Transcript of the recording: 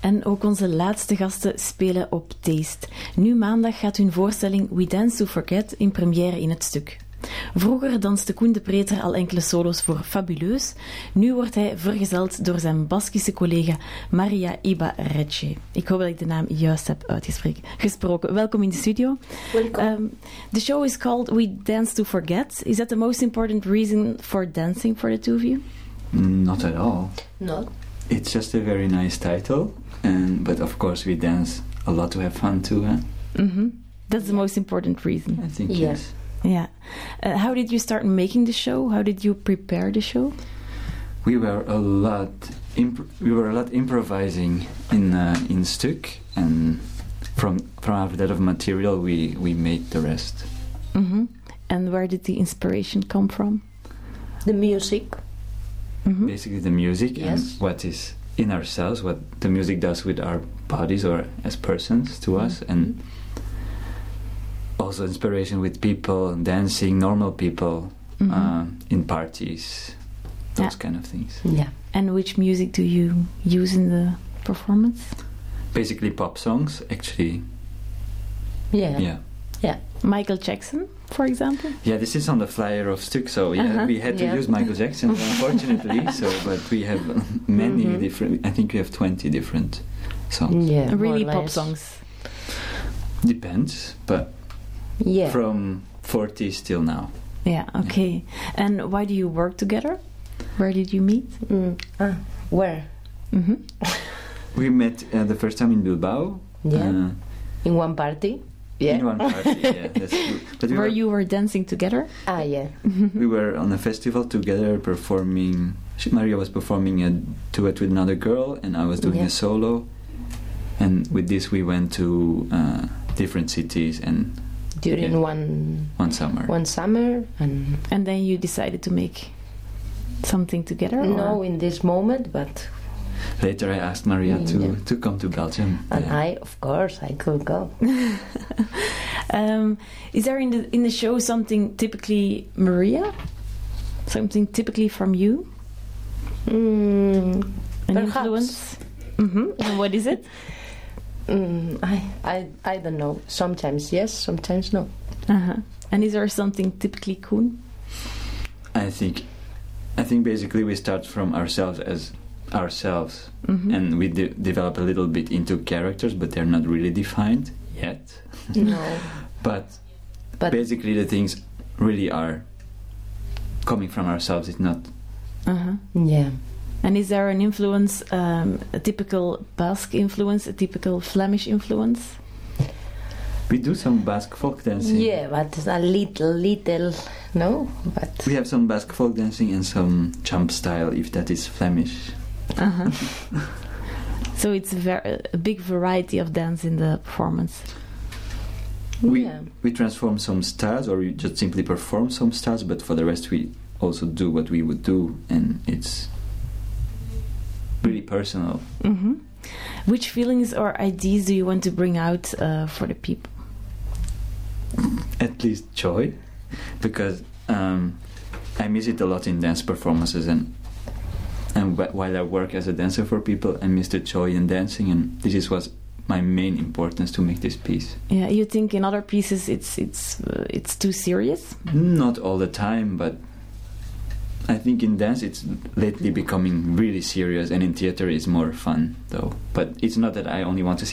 En ook onze laatste gasten spelen op Taste. Nu maandag gaat hun voorstelling We Dance to Forget in première in het stuk. Vroeger danste Koen de Preter al enkele solo's voor Fabuleus. Nu wordt hij vergezeld door zijn Baskische collega Maria Ibarreche. Ik hoop dat ik de naam juist heb uitgesproken. Welkom in de studio. Welcome. Um, the show is called We Dance to Forget. Is that the most important reason for dancing for the two of you? Not at all. No. It's just a very nice title, and but of course we dance a lot to have fun too. Huh? hmm That's the most important reason. I think Yeah. yes. Yeah. Uh, how did you start making the show? How did you prepare the show? We were a lot. Imp- we were a lot improvising in uh, in Stuk, and from from after that of material we we made the rest. hmm And where did the inspiration come from? The music. hmm Basically, the music Yes. and what is in ourselves, what the music does with our bodies or as persons to us, and also inspiration with people dancing, normal people Mhm. uh, in parties, those Yeah. kind of things. Yeah. and which music do you use in the performance? Basically, pop songs. Actually, Yeah. yeah. Yeah. Michael Jackson, for example? Yeah, this is on the flyer of Stuk, so yeah, Uh-huh. we had to Yeah. use Michael Jackson, unfortunately. so, but we have many Mhm. different. I think we have twenty different songs. Yeah. really pop songs. Depends, but Yeah. from forties till now. Yeah, okay. And why do you work together? Where did you meet? Mm. Ah, where? hmm We met uh, the first time in Bilbao. Yeah. uh, In one party. Yeah. In one party, yeah, that's true. But we Where were, you were dancing together? Ah, yeah. we were on a festival together performing. she- Maria was performing a duet with another girl, and I was doing Yeah. a solo. And with this, we went to uh, different cities and During Yeah. one one summer. one summer and And then you decided to make something together? no or- in this moment, but Later, I asked Maria to, Yeah. to come to Belgium. and Yeah. I, of course, I could go. um, is there in the in the show something typically Maria? Something typically from you? Mm, An Perhaps. influence? hmm And what is it? mm, I, I, I don't know. Sometimes yes, sometimes no. Uh-huh. And is there something typically Koen? I think, I think basically we start from ourselves as ourselves, Mhm. and we de- develop a little bit into characters, but they're not really defined yet. No, But, but basically, the things really are coming from ourselves. It's not. Uh-huh. yeah. And is there an influence, um, a typical Basque influence, a typical Flemish influence? We do some Basque folk dancing. Yeah, but a little, little, no, but We have some Basque folk dancing and some jump style, if that is Flemish. Uh-huh. so it's a, ver- a big variety of dance in the performance. We yeah, we transform some styles, or we just simply perform some styles. But for the rest, we also do what we would do, and it's really personal. hmm Which feelings or ideas do you want to bring out uh, for the people? At least joy, because um, I miss it a lot in dance performances, and and wh- while I work as a dancer for people, I miss the joy in dancing, and this is was my main importance to make this piece. Yeah, you think in other pieces it's it's uh, it's too serious? Not all the time, but I think in dance it's lately becoming really serious, and in theater it's more fun, though. But it's not that I only want to see